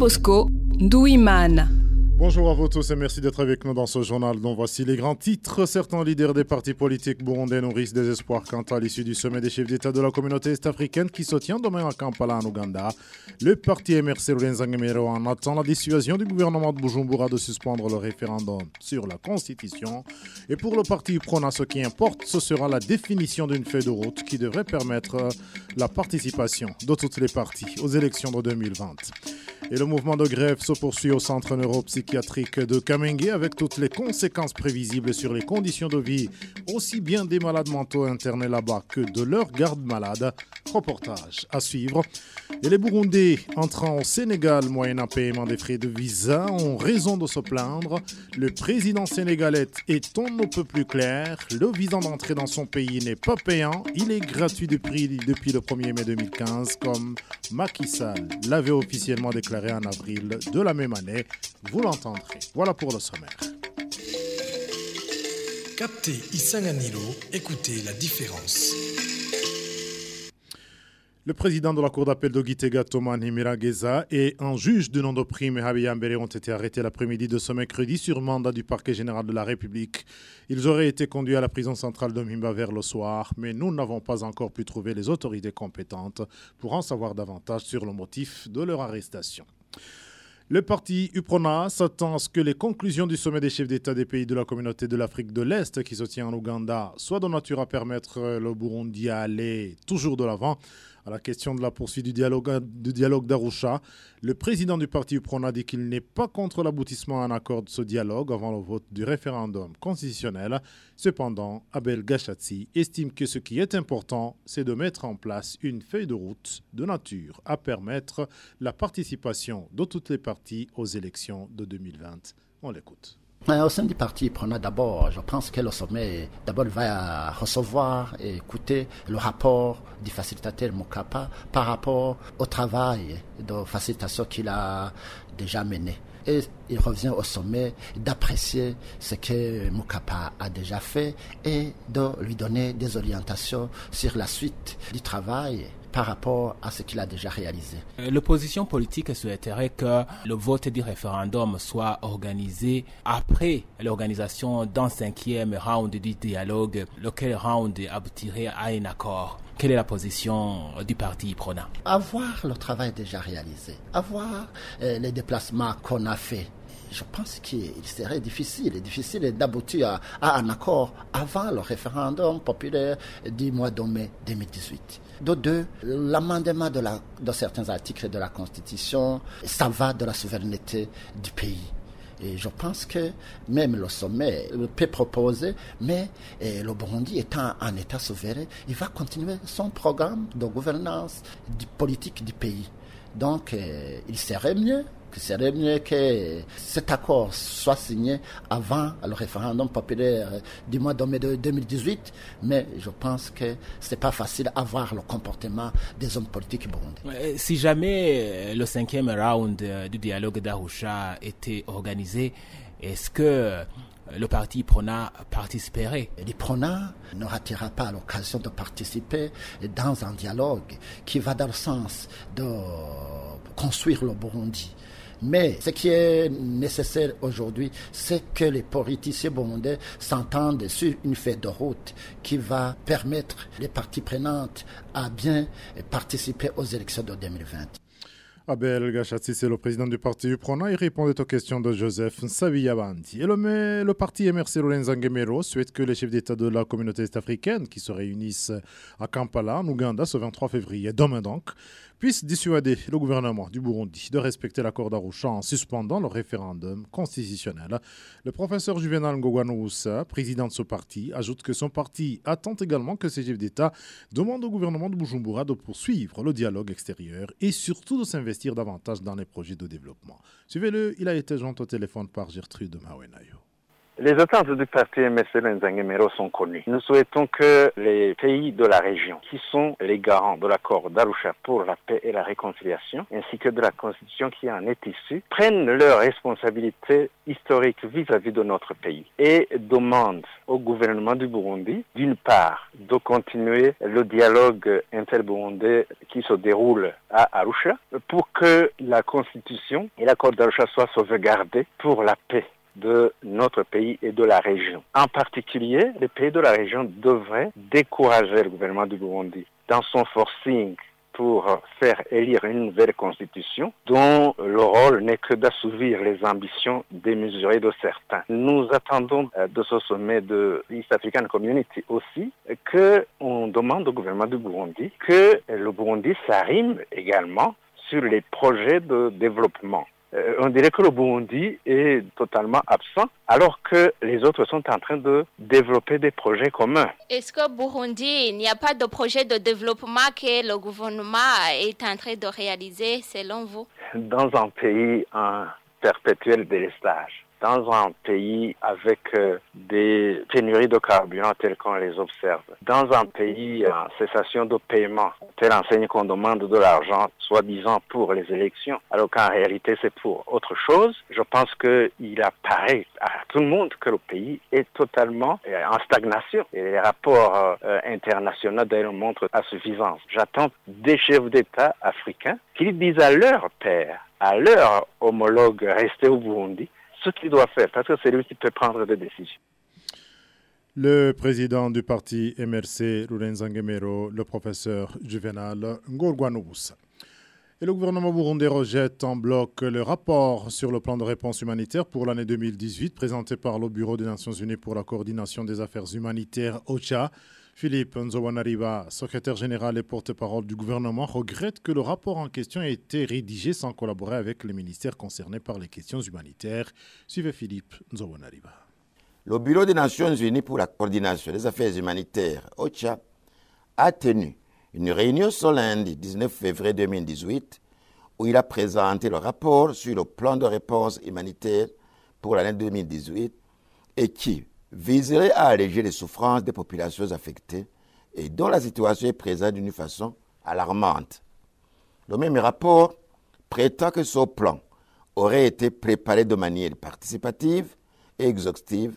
Bosco Douiman. Bonjour à vous tous et merci d'être avec nous dans ce journal dont voici les grands titres. Certains leaders des partis politiques burundais nourrissent des espoirs quant à l'issue du sommet des chefs d'État de la communauté est-africaine qui se tient demain à Kampala en Ouganda. Le parti MRC Rwenzangemero en attend la dissuasion du gouvernement de Bujumbura de suspendre le référendum sur la Constitution. Et pour le parti Prona, ce qui importe, ce sera la définition d'une feuille de route qui devrait permettre la participation de toutes les parties aux élections de 2020. Et le mouvement de grève se poursuit au centre neuropsychiatrique de Kamenge avec toutes les conséquences prévisibles sur les conditions de vie, aussi bien des malades mentaux internés là-bas que de leurs gardes malades. Reportage à suivre. Et les Burundais entrant au Sénégal moyennant paiement des frais de visa ont raison de se plaindre. Le président sénégalais est on ne peut plus clair. Le visa d'entrée dans son pays n'est pas payant. Il est gratuit depuis, depuis le 1er mai 2015, comme Macky Sall l'avait officiellement déclaré en avril de la même année. Vous l'entendrez. Voilà pour le sommaire. Captez Isanganilo, écoutez la différence. Le président de la Cour d'appel de Gitega, Thomas Nimirageza, et un juge du nom de prime, Habiyambere, ont été arrêtés l'après-midi de ce mercredi sur mandat du parquet général de la République. Ils auraient été conduits à la prison centrale de Mimba vers le soir, mais nous n'avons pas encore pu trouver les autorités compétentes pour en savoir davantage sur le motif de leur arrestation. Le parti UPRONA s'attend à ce que les conclusions du sommet des chefs d'État des pays de la communauté de l'Afrique de l'Est qui se tient en Ouganda soient de nature à permettre le Burundi à aller toujours de l'avant à la question de la poursuite du dialogue, dialogue d'Arusha, le président du parti UPRONA dit qu'il n'est pas contre l'aboutissement à un accord de ce dialogue avant le vote du référendum constitutionnel. Cependant, Abel Gachatsi estime que ce qui est important, c'est de mettre en place une feuille de route de nature à permettre la participation de toutes les parties aux élections de 2020. On l'écoute. Au sein du parti prenant d'abord, je pense que le sommet d'abord va recevoir et écouter le rapport du facilitateur Mokapa par rapport au travail de facilitation qu'il a déjà mené. Et il revient au sommet d'apprécier ce que Mokapa a déjà fait et de lui donner des orientations sur la suite du travail par rapport à ce qu'il a déjà réalisé. Euh, l'opposition politique souhaiterait que le vote du référendum soit organisé après l'organisation d'un cinquième round du dialogue, lequel round aboutirait à un accord. Quelle est la position du parti Prona Avoir le travail déjà réalisé, avoir euh, les déplacements qu'on a fait, je pense qu'il serait difficile, difficile d'aboutir à, un accord avant le référendum populaire du mois de mai 2018. De deux, l'amendement de, de certains articles de la Constitution, ça va de la souveraineté du pays. Et je pense que même le sommet peut proposer, mais eh, le Burundi étant un État souverain, il va continuer son programme de gouvernance politique du pays. Donc, eh, il serait mieux que serait mieux que cet accord soit signé avant le référendum populaire du mois de mai 2018, mais je pense que ce n'est pas facile à voir le comportement des hommes politiques burundais. Si jamais le cinquième round du dialogue d'Arusha était organisé, est-ce que le parti Prona participerait? Le Prona ne ratera pas l'occasion de participer dans un dialogue qui va dans le sens de construire le Burundi. Mais ce qui est nécessaire aujourd'hui, c'est que les politiciens burundais s'entendent sur une feuille de route qui va permettre les parties prenantes à bien participer aux élections de 2020. Abel Gachatsi, c'est le président du parti UPRONA. Il répondait aux questions de Joseph Saviyabanti. Et le, le parti MRC Lorenzo souhaite que les chefs d'État de la communauté est-africaine, qui se réunissent à Kampala, en Ouganda, ce 23 février, demain donc, puisse dissuader le gouvernement du Burundi de respecter l'accord d'Arusha en suspendant le référendum constitutionnel. Le professeur Juvenal Ngogwanoussa, président de ce parti, ajoute que son parti attend également que ces chefs d'État demandent au gouvernement de Bujumbura de poursuivre le dialogue extérieur et surtout de s'investir davantage dans les projets de développement. Suivez-le, il a été joint au téléphone par Gertrude Mawenayo. Les attentes du parti MSL sont connues. Nous souhaitons que les pays de la région, qui sont les garants de l'accord d'Arusha pour la paix et la réconciliation, ainsi que de la constitution qui en est issue, prennent leurs responsabilités historiques vis-à-vis de notre pays et demandent au gouvernement du Burundi, d'une part, de continuer le dialogue inter-burundais qui se déroule à Arusha pour que la constitution et l'accord d'Arusha soient sauvegardés pour la paix de notre pays et de la région. En particulier, les pays de la région devraient décourager le gouvernement du Burundi dans son forcing pour faire élire une nouvelle constitution dont le rôle n'est que d'assouvir les ambitions démesurées de certains. Nous attendons euh, de ce sommet de l'East African Community aussi que on demande au gouvernement du Burundi que le Burundi s'arrime également sur les projets de développement euh, on dirait que le Burundi est totalement absent, alors que les autres sont en train de développer des projets communs. Est-ce que Burundi, il n'y a pas de projet de développement que le gouvernement est en train de réaliser, selon vous? Dans un pays en perpétuel délestage, dans un pays avec euh, des pénuries de carburant telles qu'on les observe, dans un pays en cessation de paiement, tel enseigne qu'on demande de l'argent, soi-disant pour les élections, alors qu'en réalité c'est pour autre chose, je pense qu'il apparaît à tout le monde que le pays est totalement euh, en stagnation. Et les rapports euh, internationaux d'ailleurs montrent à suffisance. J'attends des chefs d'État africains qu'ils disent à leur père, à leur homologue resté au Burundi, ce qu'il doit faire, parce que c'est lui qui peut prendre des décisions. Le président du parti MRC, Rurenzangemero, le professeur Juvenal Ngorgwanous. Et le gouvernement burundais rejette en bloc le rapport sur le plan de réponse humanitaire pour l'année 2018 présenté par le Bureau des Nations Unies pour la coordination des affaires humanitaires, OCHA. Philippe Nzowanariba, secrétaire général et porte-parole du gouvernement, regrette que le rapport en question ait été rédigé sans collaborer avec les ministères concernés par les questions humanitaires. Suivez Philippe Nzowanariba. Le Bureau des Nations Unies pour la coordination des affaires humanitaires, OCHA, a tenu une réunion ce lundi 19 février 2018 où il a présenté le rapport sur le plan de réponse humanitaire pour l'année 2018 et qui, viserait à alléger les souffrances des populations affectées et dont la situation est présente d'une façon alarmante. Le même rapport prétend que ce plan aurait été préparé de manière participative et exhaustive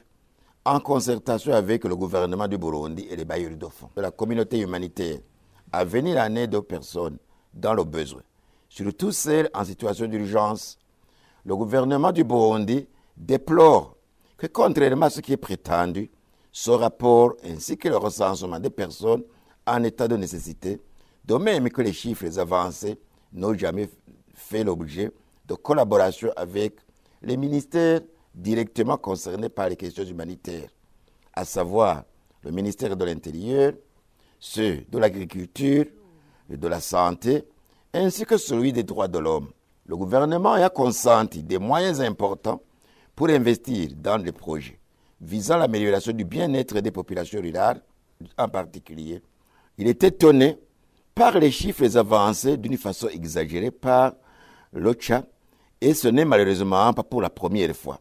en concertation avec le gouvernement du Burundi et les bailleurs de fonds la communauté humanitaire à venir en aide aux personnes dans le besoin, surtout celles en situation d'urgence. Le gouvernement du Burundi déplore que contrairement à ce qui est prétendu, ce rapport ainsi que le recensement des personnes en état de nécessité, de même que les chiffres avancés, n'ont jamais fait l'objet de collaboration avec les ministères directement concernés par les questions humanitaires, à savoir le ministère de l'Intérieur, ceux de l'Agriculture de la Santé, ainsi que celui des droits de l'homme. Le gouvernement a consenti des moyens importants pour investir dans les projets visant l'amélioration du bien-être des populations rurales en particulier. Il est étonné par les chiffres avancés d'une façon exagérée par l'OCHA et ce n'est malheureusement pas pour la première fois.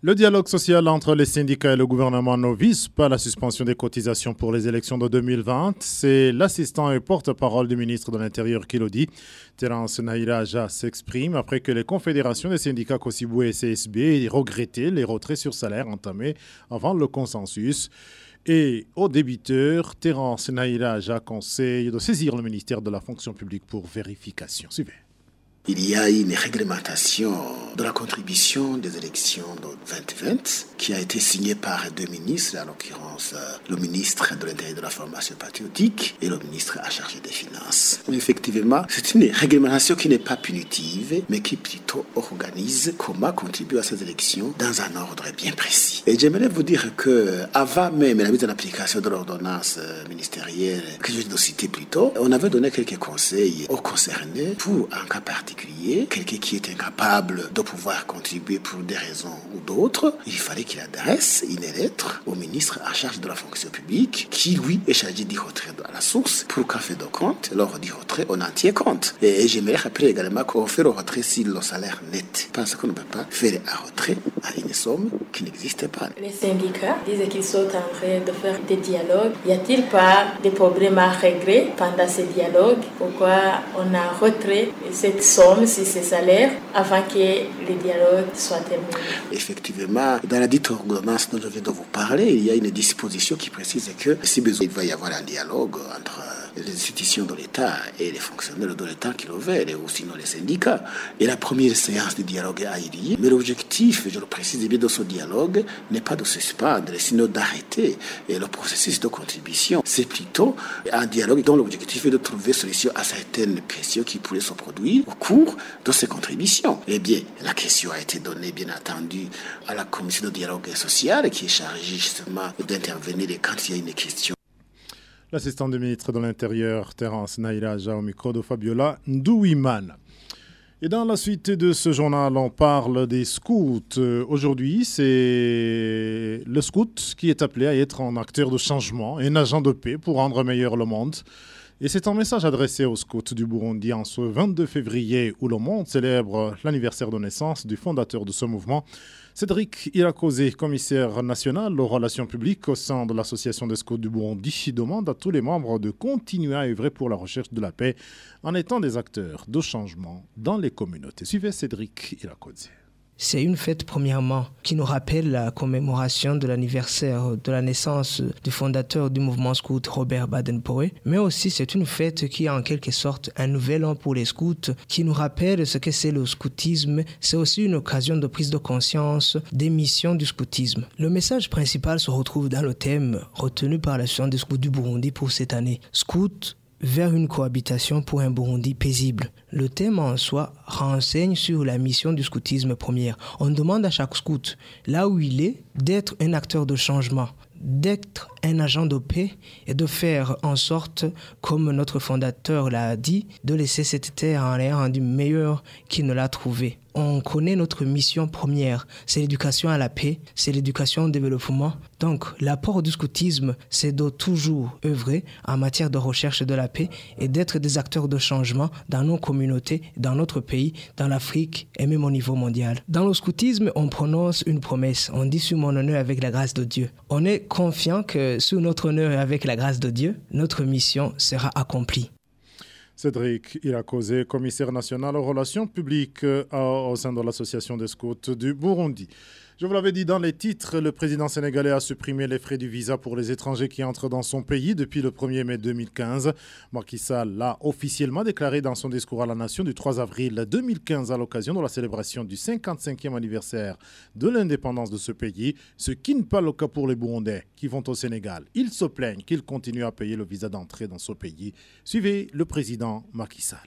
Le dialogue social entre les syndicats et le gouvernement ne vise pas la suspension des cotisations pour les élections de 2020. C'est l'assistant et porte-parole du ministre de l'Intérieur qui le dit. Terence Nairaja s'exprime après que les confédérations des syndicats Kosibou et CSB aient regretté les retraits sur salaire entamés avant le consensus. Et aux débiteurs, Terence Nairaja conseille de saisir le ministère de la fonction publique pour vérification. Suivez il y a une réglementation de la contribution des élections de 2020 qui a été signée par deux ministres, en l'occurrence le ministre de l'Intérieur de la formation patriotique et le ministre à charge des Finances. Effectivement, c'est une réglementation qui n'est pas punitive, mais qui plutôt organise comment contribuer à ces élections dans un ordre bien précis. Et j'aimerais vous dire que avant même la mise en application de l'ordonnance ministérielle que je viens de citer plus tôt, on avait donné quelques conseils aux concernés pour, en cas particulier, quelqu'un qui est incapable d'obtenir pouvoir contribuer pour des raisons ou d'autres, il fallait qu'il adresse une lettre au ministre en charge de la fonction publique qui, lui, est chargé du retrait à la source pour qu'en fait de compte, lors du retrait, on en tient compte. Et, j'aimerais rappeler également qu'on fait le retrait sur le salaire net, parce qu'on ne peut pas faire un retrait à une somme qui n'existe pas. Les syndicats disent qu'ils sont en train de faire des dialogues. Y a-t-il pas des problèmes à régler pendant ces dialogues? Pourquoi on a retrait? Cette somme, si ces salaires, avant que les dialogues soient terminés. Effectivement, dans la dite ordonnance dont je viens de vous parler, il y a une disposition qui précise que si besoin, il va y avoir un dialogue entre les institutions de l'État et les fonctionnaires de l'État qui le veulent, ou sinon les syndicats. Et la première séance de dialogue a eu lieu. Mais l'objectif, je le précise bien, de ce dialogue n'est pas de suspendre, sinon d'arrêter le processus de contribution. C'est plutôt un dialogue dont l'objectif est de trouver solution à certaines questions qui pourraient se produire au cours de ces contributions. Eh bien, la question a été donnée, bien entendu, à la commission de dialogue social qui est chargée justement d'intervenir quand il y a une question L'assistant du ministre de l'Intérieur, Terence Nairaja, au micro de Fabiola Ndouiman. Et dans la suite de ce journal, on parle des scouts. Aujourd'hui, c'est le scout qui est appelé à être un acteur de changement, un agent de paix pour rendre meilleur le monde. Et c'est un message adressé aux scouts du Burundi en ce 22 février où le monde célèbre l'anniversaire de naissance du fondateur de ce mouvement. Cédric Irakozé, commissaire national aux relations publiques au sein de l'Association des scouts du Burundi, demande à tous les membres de continuer à œuvrer pour la recherche de la paix en étant des acteurs de changement dans les communautés. Suivez Cédric Irakozé. C'est une fête, premièrement, qui nous rappelle la commémoration de l'anniversaire de la naissance du fondateur du mouvement scout Robert Baden-Powell, mais aussi c'est une fête qui est en quelque sorte un nouvel an pour les scouts, qui nous rappelle ce que c'est le scoutisme. C'est aussi une occasion de prise de conscience des missions du scoutisme. Le message principal se retrouve dans le thème retenu par la l'association des scouts du Burundi pour cette année. Scout vers une cohabitation pour un Burundi paisible. Le thème en soi renseigne sur la mission du scoutisme première. On demande à chaque scout, là où il est, d'être un acteur de changement, d'être un agent de paix et de faire en sorte, comme notre fondateur l'a dit, de laisser cette terre en l'air rendu meilleure qu'il ne l'a trouvée on connaît notre mission première, c'est l'éducation à la paix, c'est l'éducation au développement. Donc l'apport du scoutisme, c'est de toujours œuvrer en matière de recherche de la paix et d'être des acteurs de changement dans nos communautés, dans notre pays, dans l'Afrique et même au niveau mondial. Dans le scoutisme, on prononce une promesse, on dit sur mon honneur avec la grâce de Dieu. On est confiant que sous notre honneur et avec la grâce de Dieu, notre mission sera accomplie. Cédric Irakozé, commissaire national aux relations publiques euh, au sein de l'Association des scouts du Burundi. Je vous l'avais dit dans les titres, le président sénégalais a supprimé les frais du visa pour les étrangers qui entrent dans son pays depuis le 1er mai 2015. Macky Sall l'a officiellement déclaré dans son discours à la nation du 3 avril 2015 à l'occasion de la célébration du 55e anniversaire de l'indépendance de ce pays, ce qui n'est pas le cas pour les Burundais qui vont au Sénégal. Ils se plaignent qu'ils continuent à payer le visa d'entrée dans ce pays. Suivez le président Macky Sall.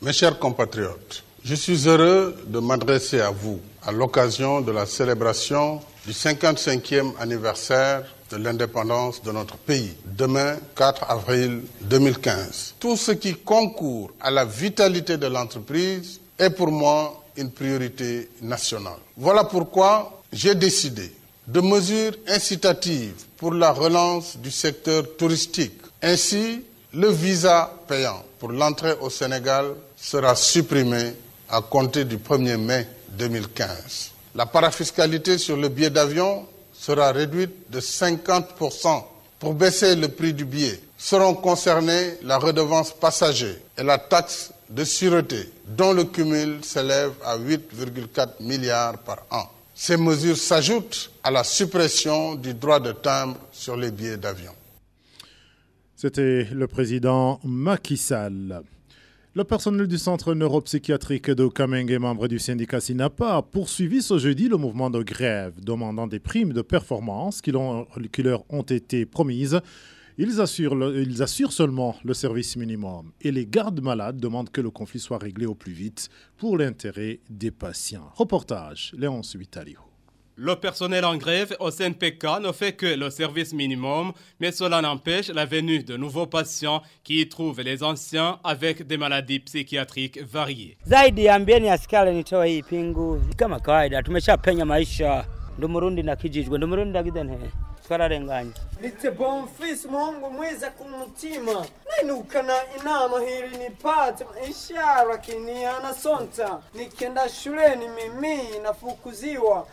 Mes chers compatriotes, je suis heureux de m'adresser à vous à l'occasion de la célébration du 55e anniversaire de l'indépendance de notre pays, demain 4 avril 2015. Tout ce qui concourt à la vitalité de l'entreprise est pour moi une priorité nationale. Voilà pourquoi j'ai décidé de mesures incitatives pour la relance du secteur touristique. Ainsi, le visa payant pour l'entrée au Sénégal sera supprimé à compter du 1er mai 2015. La parafiscalité sur le billet d'avion sera réduite de 50% pour baisser le prix du billet. Seront concernées la redevance passager et la taxe de sûreté, dont le cumul s'élève à 8,4 milliards par an. Ces mesures s'ajoutent à la suppression du droit de timbre sur les billets d'avion. C'était le président Macky Sall. Le personnel du centre neuropsychiatrique de Kamenge, membre du syndicat SINAPA, a poursuivi ce jeudi le mouvement de grève, demandant des primes de performance qui, leur ont été promises. Ils assurent, seulement le service minimum et les gardes malades demandent que le conflit soit réglé au plus vite pour l'intérêt des patients. Reportage Léon Subitalio. Le personnel en grève au CNPK ne fait que le service minimum, mais cela n'empêche la venue de nouveaux patients qui y trouvent les anciens avec des maladies psychiatriques variées. zaidi ambieni askari nitoe hii pingu. Kama kawaida tumeshapenya maisha. Ndo murundi nakijijwe ndo murundi ndagidene twararenganye nite bonfisi muhungu mwiza ku mutima nainukana inama hili nipate ishara kiniana sonta. Nikienda shuleni mimi nafukuziwa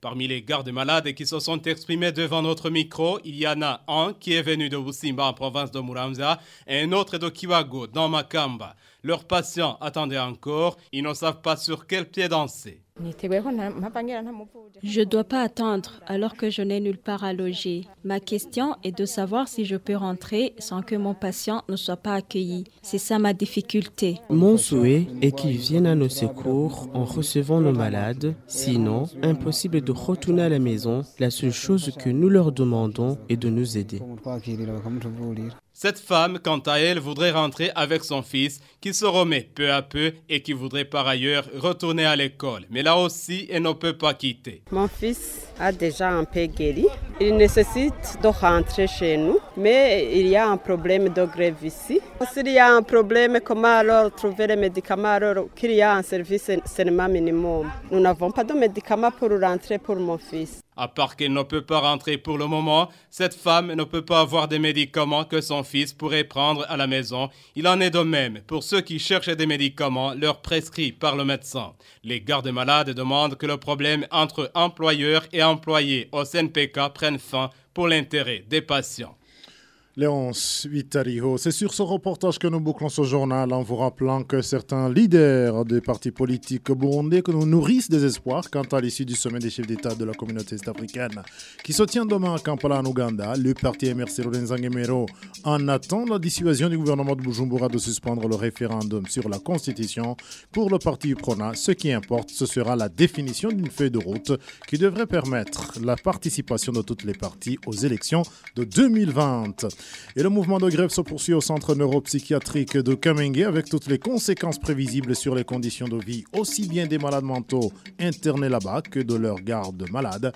Parmi les gardes malades qui se sont exprimés devant notre micro, il y en a un qui est venu de Busimba en province de Muramza et un autre de Kiwago dans Makamba. Leurs patients attendaient encore, ils ne savent pas sur quel pied danser. Je ne dois pas attendre alors que je n'ai nulle part à loger. Ma question est de savoir si je peux rentrer sans que mon patient ne soit pas accueilli. C'est ça ma difficulté. Mon souhait est qu'ils viennent à nos secours en recevant nos malades. Sinon, impossible de retourner à la maison. La seule chose que nous leur demandons est de nous aider. Cette femme, quant à elle, voudrait rentrer avec son fils, qui se remet peu à peu et qui voudrait par ailleurs retourner à l'école. Mais là aussi, elle ne peut pas quitter. Mon fils a déjà un peu guéri. Il nécessite de rentrer chez nous, mais il y a un problème de grève ici. S'il y a un problème, comment alors trouver les médicaments alors qu'il y a un service seulement minimum? Nous n'avons pas de médicaments pour rentrer pour mon fils. À part qu'elle ne peut pas rentrer pour le moment, cette femme ne peut pas avoir des médicaments que son fils pourrait prendre à la maison. Il en est de même pour ceux qui cherchent des médicaments leur prescrits par le médecin. Les gardes malades demandent que le problème entre employeurs et employés au CNPK prenne fin pour l'intérêt des patients. Léonce Vitariho, c'est sur ce reportage que nous bouclons ce journal en vous rappelant que certains leaders des partis politiques burundais que nous nourrissent des espoirs quant à l'issue du sommet des chefs d'État de la communauté est-africaine qui se tient demain à Kampala en Ouganda. Le parti MRC Lorenzangemero en attend la dissuasion du gouvernement de Bujumbura de suspendre le référendum sur la constitution. Pour le parti UPRONA, ce qui importe, ce sera la définition d'une feuille de route qui devrait permettre la participation de toutes les parties aux élections de 2020. Et le mouvement de grève se poursuit au centre neuropsychiatrique de Kamenge avec toutes les conséquences prévisibles sur les conditions de vie, aussi bien des malades mentaux internés là-bas que de leurs gardes malades.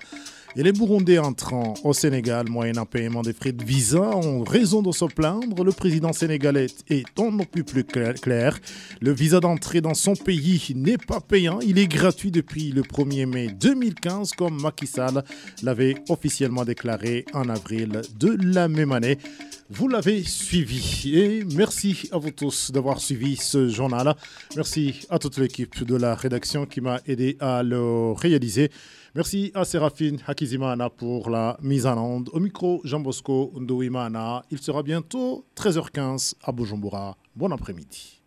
Et les Burundais entrant au Sénégal, moyennant paiement des frais de visa, ont raison de se plaindre. Le président sénégalais est on ne peut plus clair. Le visa d'entrée dans son pays n'est pas payant. Il est gratuit depuis le 1er mai 2015, comme Macky Sall l'avait officiellement déclaré en avril de la même année. Vous l'avez suivi. Et merci à vous tous d'avoir suivi ce journal. Merci à toute l'équipe de la rédaction qui m'a aidé à le réaliser. Merci à Séraphine Hakizimana pour la mise en onde. Au micro, Jean Bosco Ndouimana. Il sera bientôt 13h15 à Bujumbura. Bon après-midi.